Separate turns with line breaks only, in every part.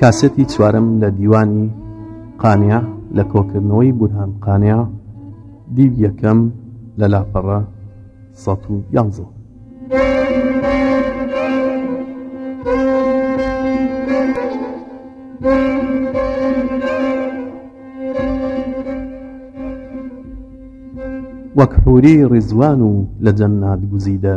کاسێتی چوارەم لە دیوانی قانیا لە کۆکردنەوەی بورهان قانیا دیو یەکەم لە لاپەڕە 11 وەک حوری ڕیزوان و لە جەنات گوزیدە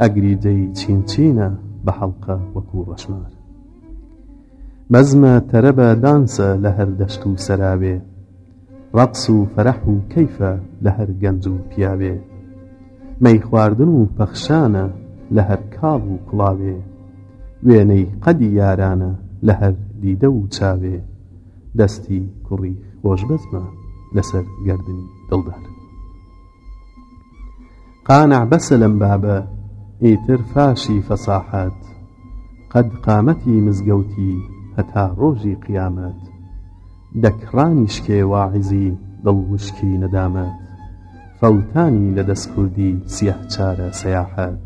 ئەگری دەی چین چینە بە حەڵقە وەکوو ڕەشمار بەزمە تەرەبە دانسە لە هەر دەشت و سەراوێ ڕەقس و فەرەح و کەیفە لە هەر گەنج و پیاوێ مەی خواردن و پەخشانە لە هەر کاڵ و کوڵاوێ وێنەی قەدی یارانە لە هەر دیدە و چاوێ دەستی کوڕی خۆش بەزمە لەسەر گەردنی دڵدار قانع بەسە لەم بابە ئیتر فاشی فەساحەت قەد قامەتی مزگەوتی هەتا ڕۆژی قیامەت دەک ڕانیشکێ واعیزی دڵ وشکی نەدامەت فەوتانی لە دەس کوردی سیه چارە سەیاحەت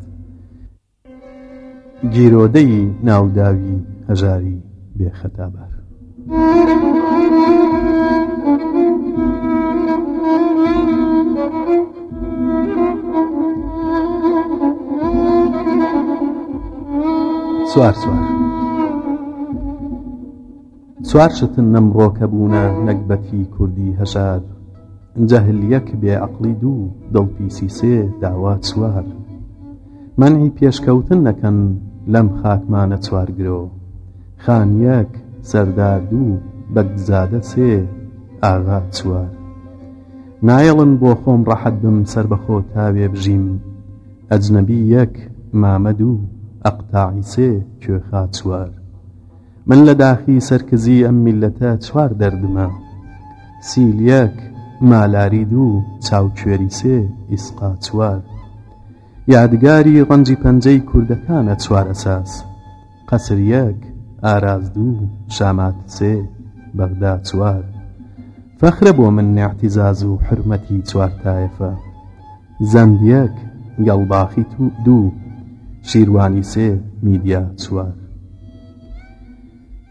گیرۆدەی ناوداوی هەژاری بێ خەتابار. سوار سوار. چوار شتن ئەمڕۆ کە بوونە نەگبەتی کوردی هەژار جەهل یەک بێ ئەقڵی دوو دڵ پیسی سێ داوا چوار مەنعی پێشکەوتن نەکەن لەم خاکمانە چوار گرۆ خان یەک سەردار دوو بەگزادە سێ ئاغا چوار نایەڵن بۆ خۆم ڕەحەت بم سەربەخۆ تاوێ بژیم ئەجنەبی یەک مامە دوو ئەقتاعی سێ کوێخا چوار من لە داخی سەرکزی ئەم میللەتە چوار دەردمە، سیل یەک، مالاری دوو، چاوکوێری سێ، ئیسقا چوار. یادگاری ڕەنجی پەنجەی کوردەکانە چوار ئەساس، قەسر یەک، ئاراز دوو، شامات سێ، بەغدا چوار. فەخرە بۆ من ئیعتیزاز و حورمەتی چوار تایەفە. زەند یەک، گەڵباخی دوو، شیروانی سێ، میدیا چوار.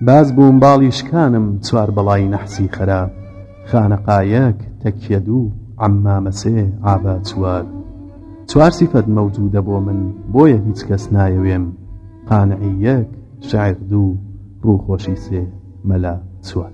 باز بووم باڵی شکانم چوار بەڵای نەحسی خەراپ، خانەقا یەک، تەکیە دوو، عەممامە سێ، عابا چوار. چوار سیفەت مەوجودە بۆ من، بۆیە هیچ کەس نایەوێم، قانعی یەک، شعر دوو، ڕووخۆشی سێ، مەلا چوار.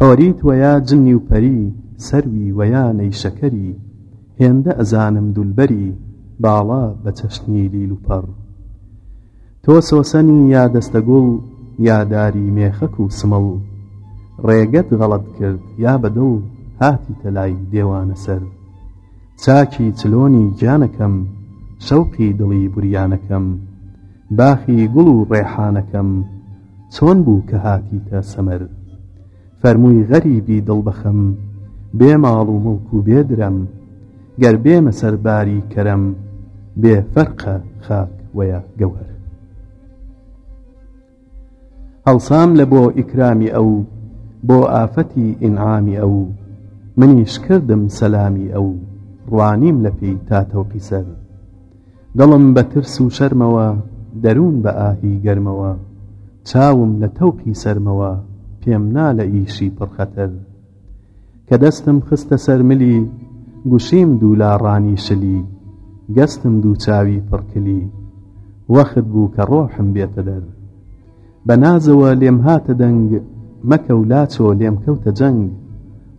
حۆریت وەیا جنی و پەری سەروی وەیا نەیشەکەری هێندە ئەزانم دولبەری باڵا بە چەشنی لیل و پەڕ تۆ سۆسەنی یا دەستە گوڵ یا داری مێخەک و سمڵ ڕێگەت غەڵەت کرد یا بە دڵ هاتیتە لای دێوانە سەر چاکی چلۆنی گیانەکەم شەوقی دڵی بوریانەکەم باخی گوڵ و ڕێحانەکەم چۆن بوو کە هاتیتە سەمەر؟ فەرمووی غەریبی دڵ بە خەم، بێ ماڵ و موڵک و بێ درەم، گەر بێمە سەر باری کەرەم، بێ فەرقە خاک وەیا گەوهەر. هەڵسام لە بۆ ئیکرامی ئەو، بۆ ئافەتی ئینعامی ئەو، منیش کردم سەلامی ئەو، ڕوانیم لە پێی تا تەوقی سەر. دڵم بە ترس و شەرمەوە دەروون بە ئاهی گەرمەوە چاوم لە تەوقی سەرمەوە پێم نا لە ئیشی پڕ خەتەر کە دەستم خستە سەر ملی گوشیم دوو لا ڕانی شلی گەستم دوو چاوی پڕ کلی وەخت بوو کە ڕۆحم بێتە دەر بە نازەوە لێم هاتە دەنگ مەکە و لاچۆ لێم کەوتە جەنگ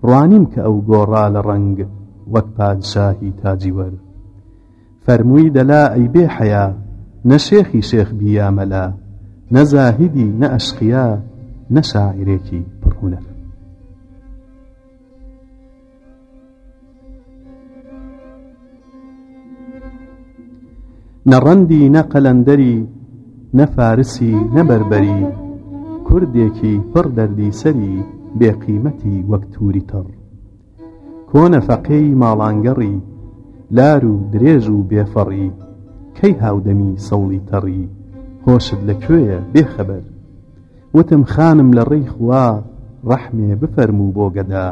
ڕوانیم کە ئەو گۆڕا لە ڕەنگ وەک پادشاهی تاجیوەر فەرمووی دەلا ئەی بێ حەیا نە شێخی شێخ بی یا مەلا نە زاهیدی نە ئەشقیا نە شاعیرێکی پڕ هونەر. نە ڕەندی نە قەلەندەری نە فارسی نە بەربەری کوردێکی پڕ دەردی سەری بێقیمەتی وەک تووری تەڕ کۆنە فەقێی ماڵانگەڕی لار و درێژ و بێ فەڕی کەی هاودەمی سەوڵی تەڕی هۆشت لە کوێیە بێ خەبەر وتم خانم لە ڕێی خوا ڕەحمێ بفەرموو بۆ گەدا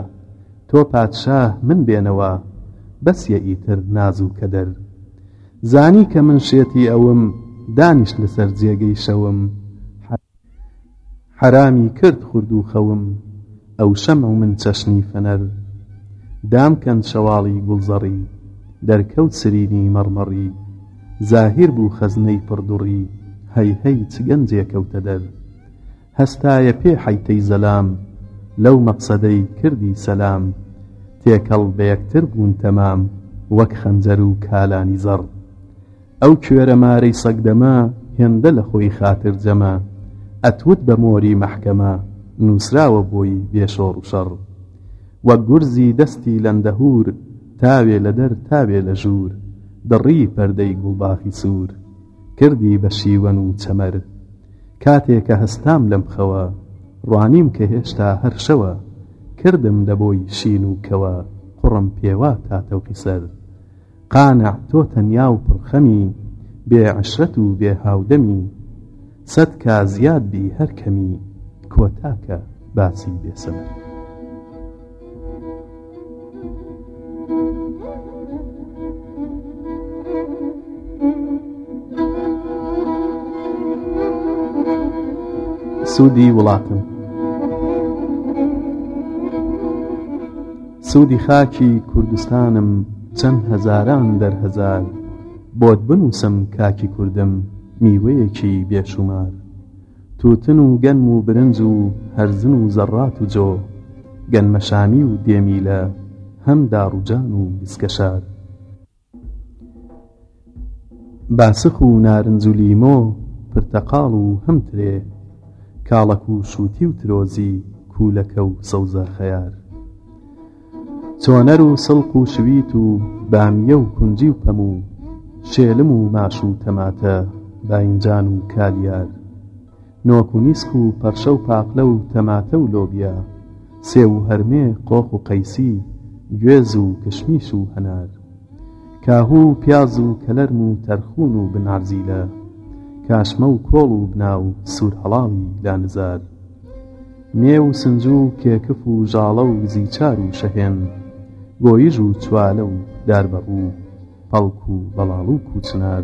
تۆ پادشاه من بێنەوە بەسیە ئیتر ناز و کەدەر زانی کە من شێتی ئەوم دانیشت لەسەر جێگەی شەوم حەرامی کرد خورد و خەوم ئەو شەمع و من چەشنی فەنەر دام کەند شەواڵی گوڵزەڕی دەرکەوت سرینی مەڕمەڕی زاهیر بوو خەزنەی پڕ دوڕی هەی هەی چ گەنجێ کەوتە دەر هەستایە پێ حەیتەی زەلام لەو مەقسەدەی کردی سەلام تێکەڵ بە یەکتر بوون تەمام وەک خەنجەر و کالانی زەڕ ئەو کوێرە مارەی سەگدەمە هێندە لە خۆی خاتر جەمە ئەتوت بە مۆری مەحکەمە نووسراوە بۆی بێ شۆڕ و شەڕ وەک گورزی دەستی لەندە هوور تاوێ لە دەر تاوێ لە ژوور دڕی پەردەی گوڵباخی سوور کردی بە شیوەن و چەمەر کاتێ کە هەستام لەم خەوە ڕوانیم کە هێشتا هەر شەوە کردم لە بۆی شین و کەوە قوڕم پێوا تا تەوقی سەر قانع تۆ تەنیا و پڕ خەمی بێ عەشرەت و بێ هاودەمی سەد کا زیاد بی هەر کەمی کۆتا کە باسی بێ سەمەر. سوودی وڵاتم. سوودی خاکی کوردستانم چەند هەزاران دەر هەزار بۆت بنووسم کاکی کوردم میوەیەکی بێ شومار تووتن و گەنم و برنج و هەرزن و زەڕات و جۆ گەنمەشامی و دێمیلە هەم داڕوجان و گسکەشار باسخ و نارنج و لیمۆ پرتەقاڵ و هەم ترێ کاڵەک و شووتی و ترۆزی کوولەکە و سەوزە خەیار چۆنەر و سڵق و شویت و بامیە و کونجی و پەم و شێلم و ماش و تەماتە باینجان و کالیار نۆک و نیسک و پەرشە و پاقلە و تەماتە و لۆبیا، سێو و هەرمێ، قۆخ و قەیسی، گوێز و کشمیش و هەنار. کاهوو و پیاز و کەلەرم و تەرخوون و بنارزیلە. کاشمە و کۆڵ و بنا و سوورهەڵاڵی لانزار. مێ و سنجوو و کێکف و ژاڵە و زیچار و شەهێن. گۆیژ و چوالە و داربەڕوو، پەڵک و بەڵاڵووک و چنار.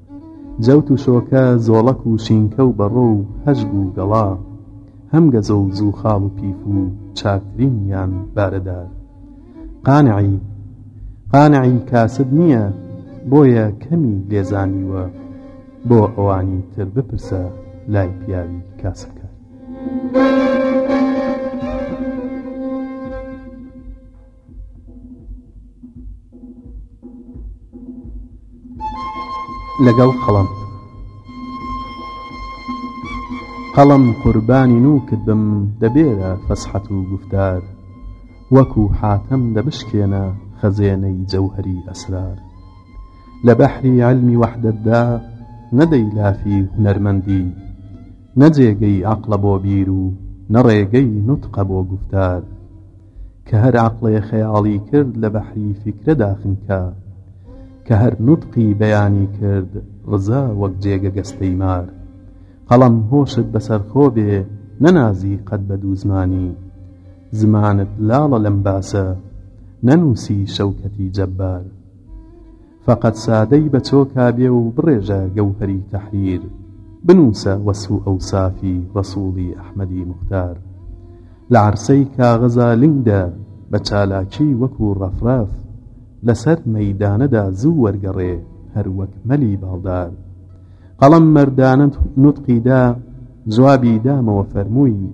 جەوت و شۆکە زۆڵەک و شینکە و بەڕۆ و هەژگ و گەڵا هەم گەزۆ و زوو خاڵ و پیف و چاکترینیان بارە دار قانعی قانعی کاسب نییە بۆیە کەمی لێ زانیوە بۆ ئەوانی تر بپرسە لای پیاوی کاسب کار. لەگەڵ قەڵەم قەڵەم قوربانی نوکت بم دەبێرە فەسحەت و گوفتار وەکو حاتەم دەبشکێنە خەزێنەی جەوهەری ئەسرار لە بەحری عەلمی وەحدەتدا نەدەی لافی هونەرمەندی نە جێگەی عەقڵە بۆ بیر و نە ڕێگەی نوتقە بۆ گوفتار کە هەر عەقڵێ خەیاڵی کرد لە بەحری فیکرە داخنکا کە هەر نوتقی بەیانی کرد ڕزا وەک جێگە گەستەی مار قەڵەم هۆشت بەسەر خۆ بێ نەنازی قەت بە دوو زمانی زمانت لاڵە لەم باسە نەنووسی شەوکەتی جەبار فەقەت سادەی بە چۆکا بێ و بڕێژە گەوهەری تەحریر بنووسە وەسف و ئەوسافی ڕەسووڵی ئەحمەدی موختار لە عەرسەی کاغەزا لنگ دە بە چالاکی وەکو ڕەفڕەف لە سەر مەیدانەدا زوو وەرگەڕێ هەر وەک مەلی باڵدار قەڵەم مەردانە نوتقی دا جوابی دامەوە فەرمووی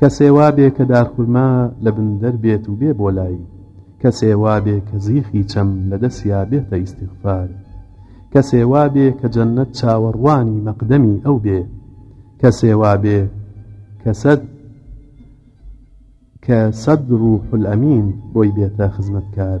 کەسێ وابێ کە دارخورما لە بن دەر بێت و بێ بۆ لای کەسێ وابێ کە زیخی چەم لە دەسیا بێتە ئیستیغفار کەسێ وابێ کە جەننەت چاوەڕوانی مەقدەمی ئەو بێ کەسێ وابێ کە سەد کە سەد ڕووح الامین بۆی بێتە خزمەتکار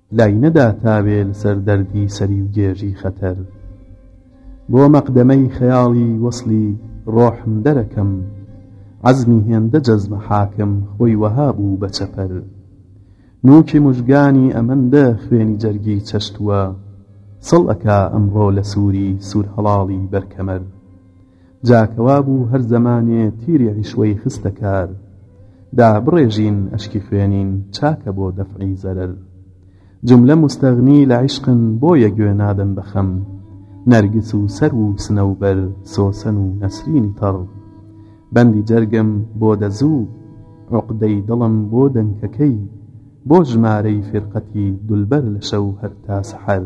لای نەدا تاوێ لەسەر دەردی سەری و گێژی خەتەر بۆ مەقدەمەی خەیاڵی وەسلی ڕۆحم دەرەکەم عەزمی هێندە جەزمە حاکم خۆی وەها بوو بە چەپەر نووکی مژگانی ئەمەندە خوێنی جەرگی چەشتووە سڵ ئەکا ئەمڕۆ لە سووری سوورهەڵاڵی بەرکەمەر جا کەوابوو هەر زەمانێ تیری عیشوەی خستە کار دا بڕێژین ئەشکی خوێنین چاکە بۆ دەفعی زەرەر جوملە موستەغنی لە عیشقن بۆیە گوێ نادەن بە خەم نەرگس و سەرو و سنەوبەر سۆسەن و نەسرینی تەڕ بەندی جەرگم بۆ دەزوو عوقدەی دڵم بۆ دەنکەکەی بۆ ژمارەی فیرقەتی دولبەر لە شەو هەر تا سەحەر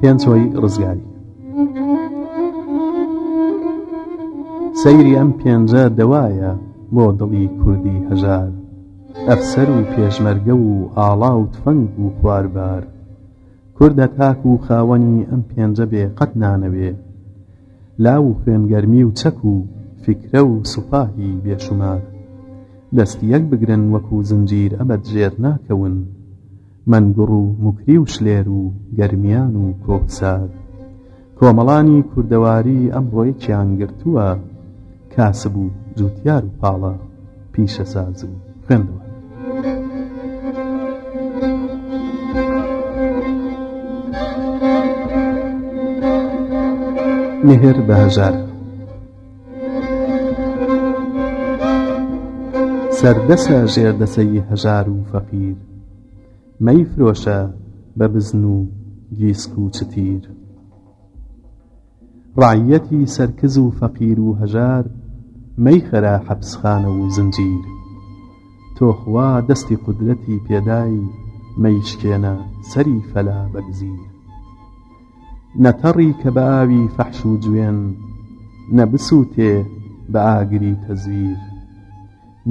پێنج هۆی ڕزگاری سەیری ئەم پێنجە دەوایە بۆ دڵی کوردی هەژار ئەفسەر و پێشمەرگە و ئاڵا و تفەنگ و خواربار کوردە تاک و خاوەنی ئەم پێنجە بێ قەت نانەوێ لاو و خوێنگەرمی و چەک و فکرە و سوپاهی بێشومار دەستی یەک بگرن وەکو زنجیر ئەبەد ژێر ناکەون مەنگوڕ و موکری و شلێر و گەرمیان و کۆهسار کۆمەڵانی کوردەواری ئەمڕۆ یەکیان گرتووە کاسب و جووتیار و پاڵە پیشەساز و خوێندەوار. مێهر بە هەژار. سەردەشە ژێردەچەی هەژار و فەقیر مەیفرۆشە بە بزن و گیسک و چتیر ڕەعیەتی سەرکز و فەقیر و هەژار مەیخەرە حەپسخانە و زنجیر تۆ خوا دەستی قودرەتی پێدای مەیشکێنە سەری فەلا بە گزیر نە تەڕی کە بە ئاوی فەحش و جوێن نە بسووتێ بە ئاگری تەزویر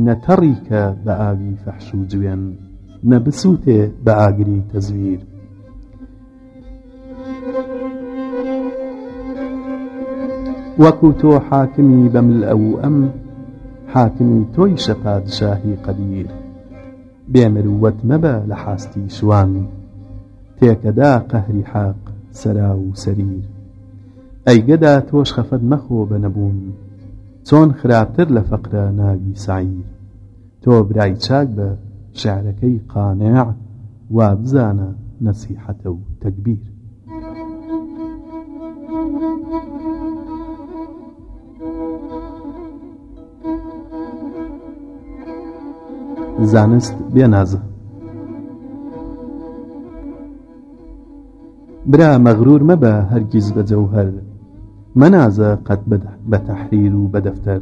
نە تەڕی کە بە ئاوی فەحش و جوێن نە بسووتێ بە ئاگری تەزویر وەکوو تۆ حاکمی بەملئ و ئەم حاکمی تۆیشە پادشاهی قەدیر بێ مرووەت مەبە لە حاستی شوان تێکەدا قەهری حەق سەرا و سەریر ئەی گەدا تۆش خەفەت مەخۆ بە نەبوون چۆن خراپتر لە فەقرە ناوی سەعیر تۆ برای چاک بە شعرەکەی قانع وا بزانە نەسیحەتە و تەگبیر زانست بێنازە برا مەغرور مەبە هەرگیز بە جەوهەر مەنازە قەت بە تەحریر و بە دەفتەر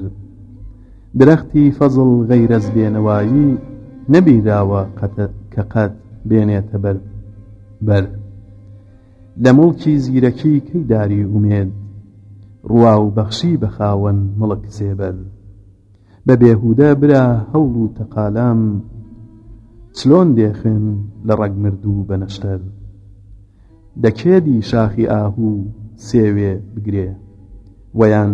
درەختی فەزڵ غەیرەز بێنەوایی نەبیراوە قەتە کە قەت بێنێتە بەر بەر لە موڵکی زیرەکی کەی داری ئومێد ڕوا و بەخشی بە خاوەن مڵک سێبەر بە بێهودە برا هەوڵ و تەقالام چلۆن دێ خوێن لە ڕەگ مردوو بە نەشتەر دە کێدی شاخی ئاهوو سێوێ بگرێ وەیان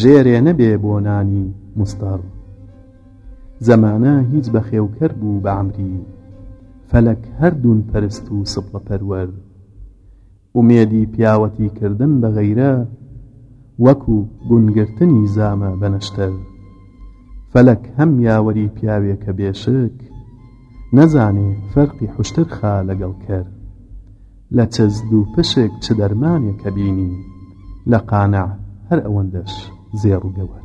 ژێرێ نەبێ بۆ نانی مستەڕ زەمانە هیچ بەخێوکەر بوو بە عەمری فەلەک هەر دوون پەرست و سبڵە پەروەر ئومێدی پیاوەتی کردن بە غەیرە وەکو گون گرتنی زامە بە نەشتەر فەلەک هەم یاوەری پیاوێکە بێ شک نەزانێ فەرقی حوشتر خا لەگەڵ کەر لە چز دوو پشک چ دەرمانێکە بینی لە قانع هەر ئەوەندەش زێڕ و گەوهەر.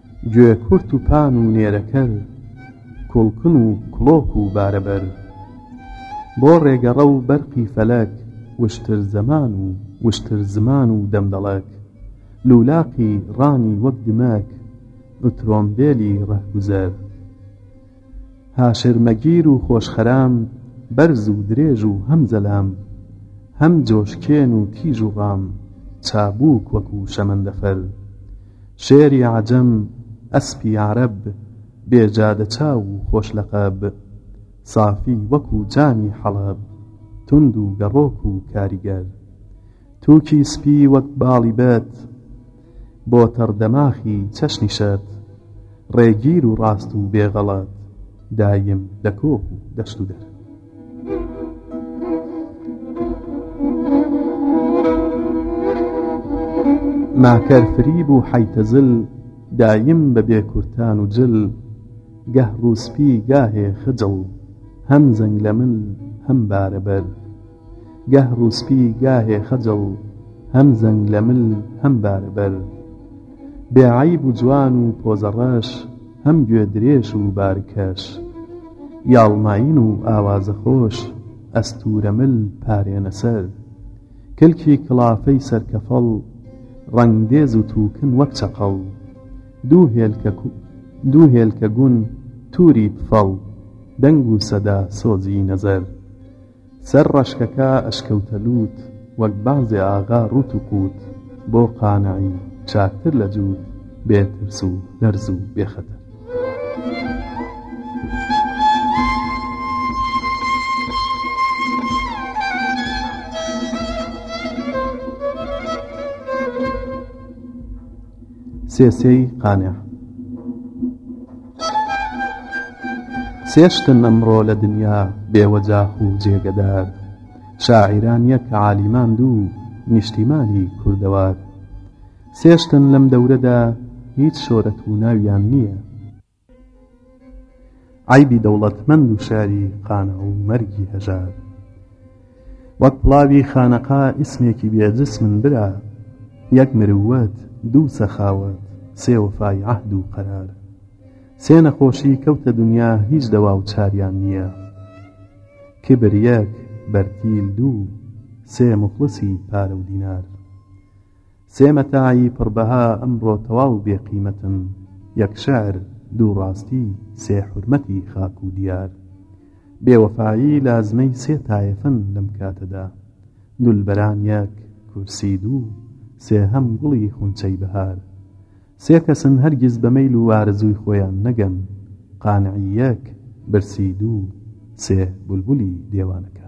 گوێ کورت و پان و نێرەکەر کوڵکن و کڵۆک و بارە بەر بۆ ڕێگەڕە و بەرقی فەلەک وشتر زەمان و وشتر زمان و دەمدەڵەک لولاقی ڕانی وەک دمەک ئوترۆمبێلی ڕەهگوزەر هاشرمەگیر و خۆشخەرام بەرز و درێژ و هەم زەلام هەم جۆشکێن و تیژ و ڕام چابووک وەکو شەمەندەفەر شێری عەجەم ئەسپی عەرەب بێ جادە چاو و خۆش لەقەب سافی وەکو جامی حەڵەب توند و گەڕۆک و کاریگەر تووکی سپی وەک باڵی بەت بۆ تەڕ دەماخی چەشنی شەت ڕێگیر و ڕاست و بێ غەڵەت دایم لە کۆخ و دەشت و دەر. ماکەر فریب و حەیتە زل دایم بە بێ کورتان و جل گه ڕووسپی گاهێ خجڵ هەم زەنگلەمل هەم بارە بەر. گه ڕووسپی گاهێ خەجەڵ هەم زەنگلەمل هەم بارەبەر بێ عەیب و جوان و پۆزە ڕەش هەم گوێ درێژ و بارکەش یاڵمایین و ئاوازە خۆش ئەستوورەمل پارێنەسەر کلکی کڵافەی سەرکەفەڵ ڕەنگدێز و تووکن وەک چەقەڵ دوو هێلکە دوو هێلکە گوون تووری پفەڵ دەنگ و سەدا سۆزی نەزەر سەر ڕەشکەکە ئەشکەوتە لووت وەک بەعزێ ئاغا ڕووت و قووت بۆ قانعی چاکتر لە جووت بێ ترس و لەرز و بێ خەتەر. سێ سێی قانع. سێ شتن ئەمڕۆ لە دنیا بێوە جاخ و جێگەدار شاعیران یەک عالیمان دوو نیشتیمانی کوردەوار سێ شتن لەم دەورەدا هیچ شۆرەت و ناویان نییە عەیبی دەوڵەتمەند و شاری قانع و مەرگی هەژار وەک پڵاوی خانەقا ئیسمێکی بێ جسمن برا یەک مروەت دوو سەخاوەت سێ وەفای عەهد و قەرار سێ نەخۆشی کەوتە دنیا هیچ دەوا و چاریان نییە کبر یەک بەرتیل دوو سێ موخڵسی پارە و دینار سێ مەتاعی پڕ بەها ئەمڕۆ تەواو بێ قیمەتن یەک شعر دوو ڕاستی سێ حورمەتی خاک و دیار بێوەفایی لازمەی سێ تایەفن لەم کاتەدا دولبەران یەک کورسی دوو سێهەم گوڵی خونچەی بەهار سێ کەسن هەرگیز بە مەیل و ئارەزووی خۆیان نەگەن قانعی یەک برسی دوو سێ بولبولی دێوانەکە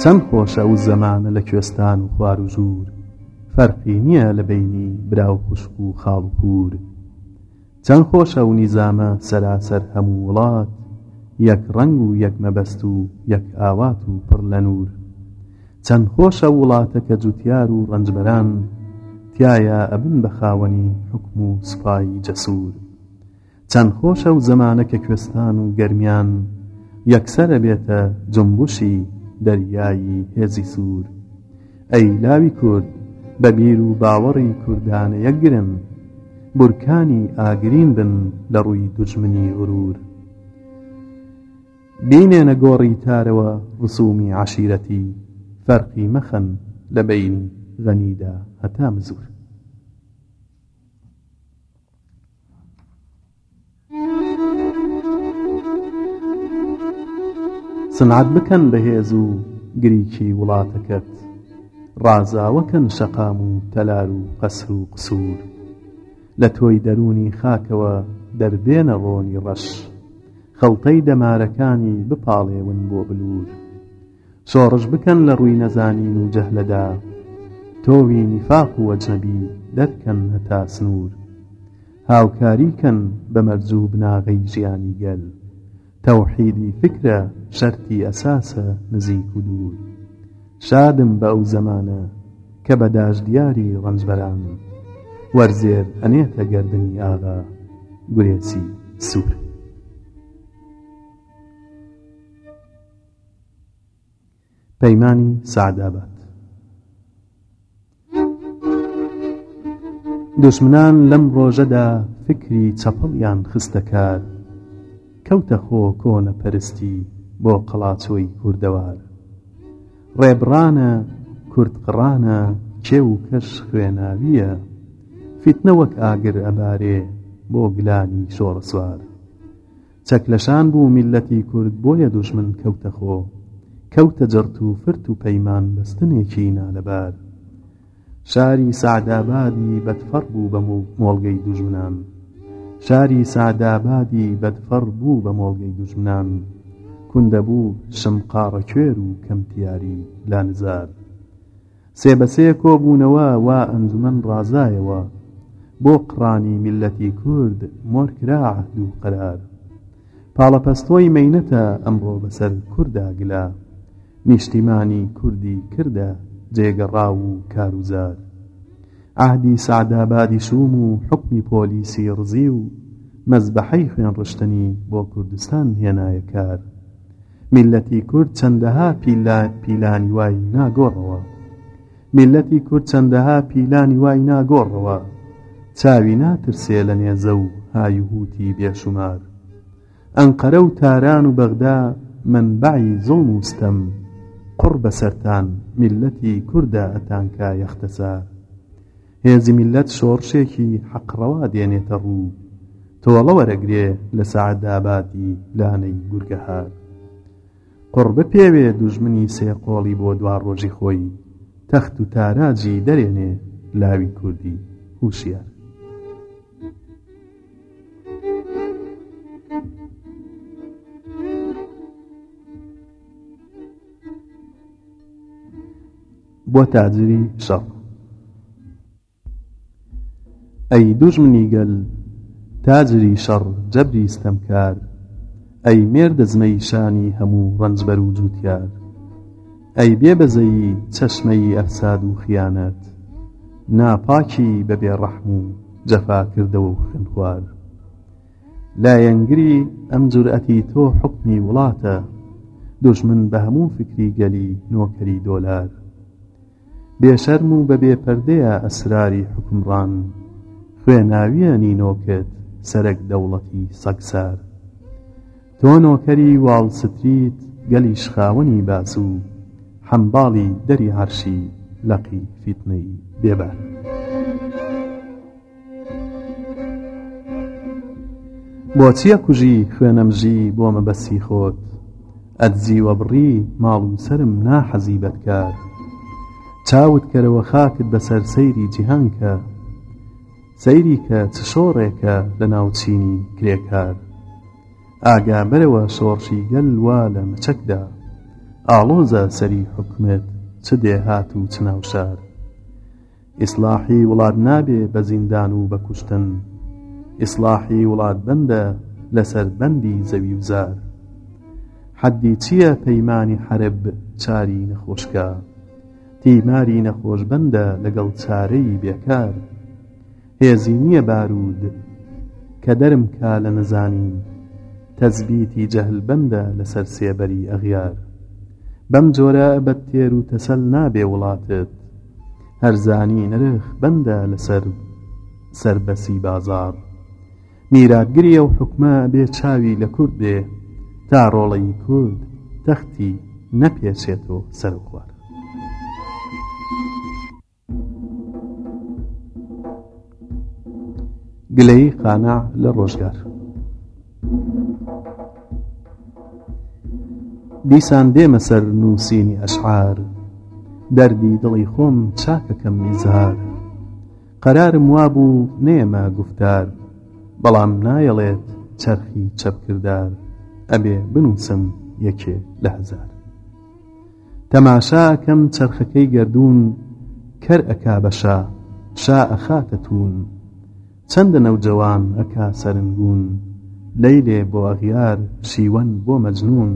چەند خۆشە ئەو زەمانە لە کوێستان و خوار و ژوور فەرقی نییە لە بەینی برا و خوشک و خاڵ و پوور چەند خۆشە ئەو نیزامە سەراسەر هەموو وڵات یەک ڕەنگ و یەک مەبەست و یەک ئاوات و پڕ لە نوور چەند خۆشە ئەو وڵاتە کە جووتیار و ڕەنجبەران تیایە ئەبن بە خاوەنی حوکم و سوپای جەسوور چەند خۆشە ئەو زەمانە کە کوێستان و گەرمیان یەکسەر ئەبێتە جومبوشی دەریایی هێزی سوور ئەی لاوی کورد بە بیر و باوەڕی کوردانە یەک گرن بورکانی ئاگرین بن لە ڕووی دوژمنی غرور بینێنە گۆڕی تارەوە ڕسومی عەشیرەتی فەرقی مەخەن لە بەینی غەنیدا هەتا مزور سنعت بکەن بە هێز و گریکی وڵاتەکەت ڕازاوە کەن شەقام و تەلار و قەسر و قسور لە تۆی دەروونی خاکەوە دەربێنە ڕۆنی ڕەش خەڵتەی دەمارەکانی بپاڵێون بۆ بلور شۆڕش بکەن لە ڕووی نەزانین و جەهلەدا تۆوی نیفاق و ئەجنەبی دەرکەن هەتا سنوور هاوکاری کەن بە مەرج و بناغەی ژیانی گەل تەوحیدی فکرە شەرتی ئەساسە نزیک و دوور شادم بە ئەو زەمانە کە بە داش دیاری ڕەنجبەران وەرزێر ئەنێتە گەردنی ئاغا گورێسی سوور. پەیمانی سەعداباد دوژمنان لەم ڕۆژەدا فکری چەپەڵیان خستە کار کەوتە خۆ کۆنەپەرستی بۆ قەڵاچۆی کوردەوار ڕێبڕانە کوردقڕانە کێو و کەش خوێناوییە فیتنە وەک ئاگر ئەبارێ بۆ گلانی شۆڕسوار چەک لەشان بوو میللەتی کورد بۆیە دوژمن کەوتە خۆ کەوتە جڕت و فرت و پەیمان بەستنێکی نالەبار شاری سەعدابادی بەدفەڕ بوو بە مۆڵگەی دوژمنان شاری سەعدابادی بەدفەڕ بوو بە مۆڵگەی دوژمنان کوندەبوو شمقاڕەکوێر و کەمتیاری لانزار سێ بە سێ کۆبوونەوە وا ئەنجومەن ڕازایەوە بۆ قڕانی میللەتی کورد مۆر کرا عەهد و قەرار پاڵەپەستۆی مەینەتە ئەمڕۆ بەسەر کوردا گلە نیشتیمانی کوردی کردە جێگە ڕاو و کاروزار عەهدی سەعدابادی شووم و حوکمی پۆلیسی ڕزیو مەزبەحەی خوێنڕشتنی بۆ کوردستان هێنایە کار میللەتی کورد چەندەها پیلانی وای ناگۆڕەوە میللەتی کورد چەندەها پیلانی وای ناگۆڕەوە چاوی ناترسێ لە نێزە و هایهوتی بێشومار ئەنقەرە و تاران و بەغدا منبعی زوڵم و ستەم قوڕ بەسەرتان میللەتی کوردە ئەتانکا یەختەسار هێزی میللەت شۆڕشێکی حەق ڕەوا دێنێتە ڕوو تۆڵە وەرەگرێ لە سەعە دابادی لانەی گورگەهار قڕ بپێوێ دوژمنی سێ قۆڵی بۆ دوا ڕۆژی خۆی تەخت و تاراجی دەرێنێ لاوی کوردی هوشیار بۆ تاجری شەڕ ئەی دوژمنی گەل تاجری شەڕ جەبری ستەمکار ئەی مێردە زمەی شانی هەموو ڕەنجبەر و جووتیار ئەی بێبەزەیی چەشمەی ئەفساد و خیانەت ناپاکی بە بێڕەحم و جەفاکردەوە و خوێنخوار لایەنگری ئەم جورئەتی تۆ حوکمی وڵاتە دوژمن بە هەموو فکری گەلی نۆکەری دۆلار بێشەرم و بە بێپەردەیە ئەسراری حکمڕان خوێناویە نینۆکت سەرەک دەوڵەتی سەگسار تۆ نۆکەری واڵ ستریت گەلیش خاوەنی بازوو حەمباڵی دەری عەرشی لەقی فیتنەی بێبەر بۆچیە کوژی خوێنم ژی بۆ مەبەسی خۆت ئەدزی وەبڕی ماڵ و سەرم ناحەزی بەدکار چاوت کەرەوە خاکت بەسەر سەیری جیهان کە سەیری کە چ شۆڕێکە لە ناو چینی کرێکار ئاگا بەرەوە شۆڕشی گەل وا لە مەچەکدا ئاڵۆزە سەری حوکمت چ دێهات و چ ناوشار ئیسلاحی وڵات نابێ بە زیندان و بە کوشتن ئیسلاحی وڵات بەندە لەسەر بەندی زەوی و زار حەدی چییە پەیمانی حەرب چاری نەخۆشکە تیماری نەخۆش بەندە لەگەڵ چارەی بێکار هێزی نییە بارود کە دەرم کا لە نەزانین تەزبیتی جەهل بەندە لەسەر سێبەری ئەغیار بەم جۆرە بە تێر و تەسەل نابێ وڵاتت هەرزانی نرخ بەندە لەسەر سەربەسی بازاڕ میراتگری ئەو حوکمە بێ چاوی لە کورد بێ تا ڕۆڵەی کورد تەختی نەپێچێت و سەرخوار گلەیی قانع لە ڕۆژگار دیسان دێمە سەر نووسینی ئەشعار دەردی دڵی خۆم چاکەکەم میزار قەرارم وابوو نێمە گفتار بەڵام نایەڵێت چەرخی چەپکردار ئەبێ بنووسم یەکێ لە هەزار تەماشا ئەکەم چەرخەکەی گەردوون کەر ئەکا بە شا، شا ئەخاتە توون چەندە نەوجەوان ئەکا سەرنگوون لەیلێ بۆ ئەغیار شیوەن بۆ مەجنوون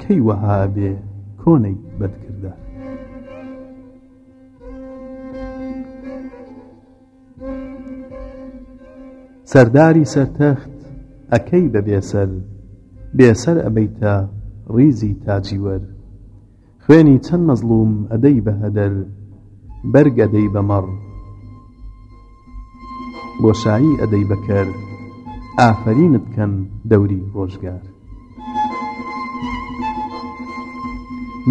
کەی وەها ئەبێ کۆنەی بەدکردار. سەرداری سەر تەخت ئەکەی بە بێ سەر بێ سەر ئەبەیتە ڕیزی تاجی وەر خوێنی چەن مەزڵوم ئەدەی بە هەدەر بەرگ ئەدەی بە مەڕ بۆشایی ئەدەی بە کەر ئافەرینت کەن دەوری ڕۆژگار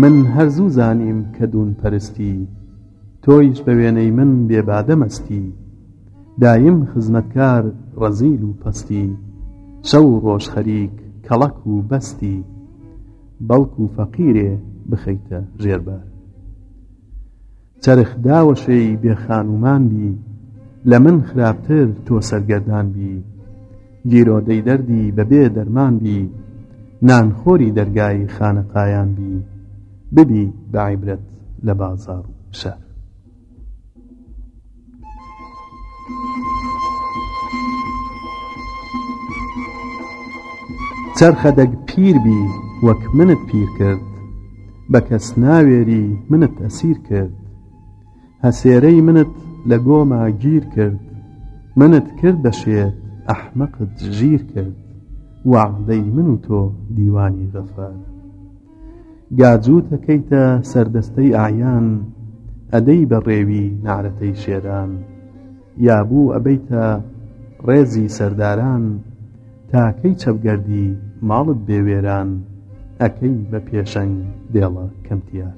من هەر زوو زانیم کە دوون پەرستی تۆیش بە وێنەی من بێ بادە مەستی دایم خزمەتکار ڕەزیل و پەستی شەو و ڕۆژ خەریک کەڵەک و بەستی بەڵکو فەقیرێ بخەیتە ژێر بار چەرخ داوەشێی بێ خانومان بی لە من خراپتر تۆ سەرگەردان بی گیرۆدەی دەردی بەبێ دەرمان بی نان خۆری دەرگای خانەقایان بی ببی بە عیبرەت لە بازاڕ و شار. چەرخە دەگ پیر بی وەک منت پیر کرد بە کەس ناوێری منت ئەسیر کرد هەسێرەی منت لە گۆما گیر کرد منت کرد بە شێت ئەحمەقت ژیر کرد وەعدەی من و تۆ دیوانی غەفار گاجووت ئەکەیتە سەردەستەی ئەعیان ئەدەی بە ڕێوی نەعرەتەی شێران یابوو ئەبەیتە ڕێزی سەرداران تاکەی چەپگەردی ماڵت بێ وێران ئەکەی بە پێشەنگ دێڵە کەمتیار